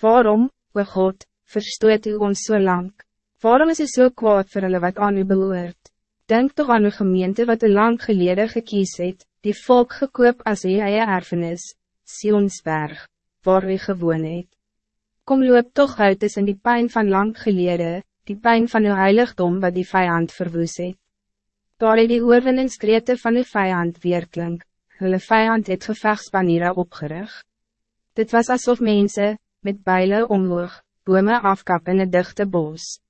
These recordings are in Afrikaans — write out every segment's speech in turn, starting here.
Waarom, o God, verstoot u ons so lang? Waarom is u so kwaad vir hulle wat aan u behoort? Denk toch aan uw gemeente wat u lang geleden gekies het, die volk gekoop as u eie erfenis, Sionsberg, waar u gewoon het. Kom loop toch uit in die pijn van lang geleden, die pijn van uw heiligdom wat die vijand verwoes het. Daar het die oorwinningskrete van die vijand weerklink, hulle vijand het gevechtsbaniere opgerig. Dit was alsof mensen, met bijlen omhoog, bome afkap in een dichte bos.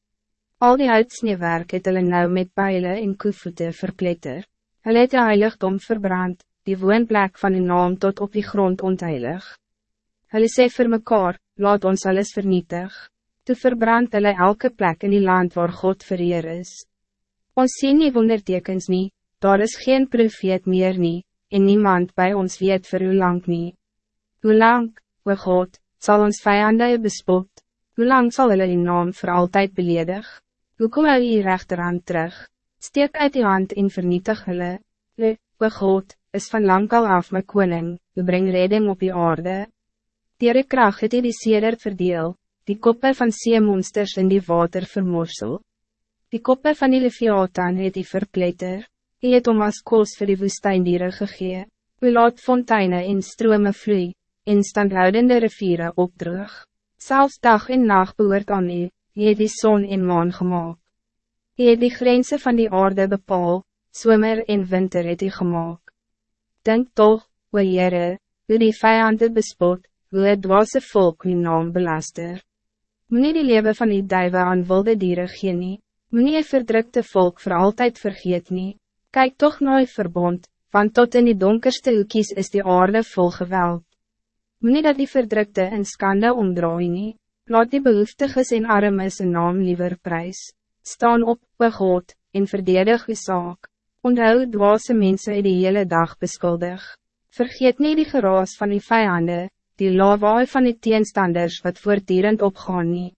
Al die uitsneewerk het hulle nou met bijlen en koevoete verpletter. Hulle het die heiligdom verbrand, die woonplek van die naam tot op die grond ontheilig. Hulle sê vir mekaar, laat ons alles vernietig. Toe verbrand hulle elke plek in die land waar God vereer is. Ons sien nie wondertekens nie, daar is geen profeet meer nie, en niemand bij ons weet vir hoe lang nie. Hoe lang, o God, zal ons vijanden bespot? Hoe lang zal hulle die naam voor altijd beledig? Hoe kom hy die rechterhand terug? Steek uit die hand en vernietig hulle. Le, o God, is van lang al af my koning, u breng redding op die aarde. Dier kracht het hy die seder verdeel, die koppe van seemonsters in die water vermorsel. Die koppe van die leviathan het hy verpletter, hy het om as koos vir die woestijndieren gegee. U laat fonteine en strome vloei, en standhoudende riviere opdroog. Zelfs dag en nacht behoort aan u, Jy het die zon en maan gemaakt. Jy het die grenzen van die aarde bepaal, zomer en winter het jy gemaakt. Denk toch, o Heere, hoe die vijanden bespot, hoe het dwaase volk die naam belaster. Moe die leven van die duiven aan wilde dieren gee nie, moe nie verdrukte volk voor altijd vergeet nie, kyk toch nooit verbond, want tot in die donkerste hoekies is die aarde vol geweld. Moe dat die verdrukte in skande omdraai nie, Laat die behoeftiges en armes een naam liever prijs. Staan op, o God, en verdedig uw zaak. Onthou dwaase mensen die hele dag beskuldig. Vergeet niet die geraas van die vijanden, die lawaai van die teenstanders wat voortdurend opgaan niet.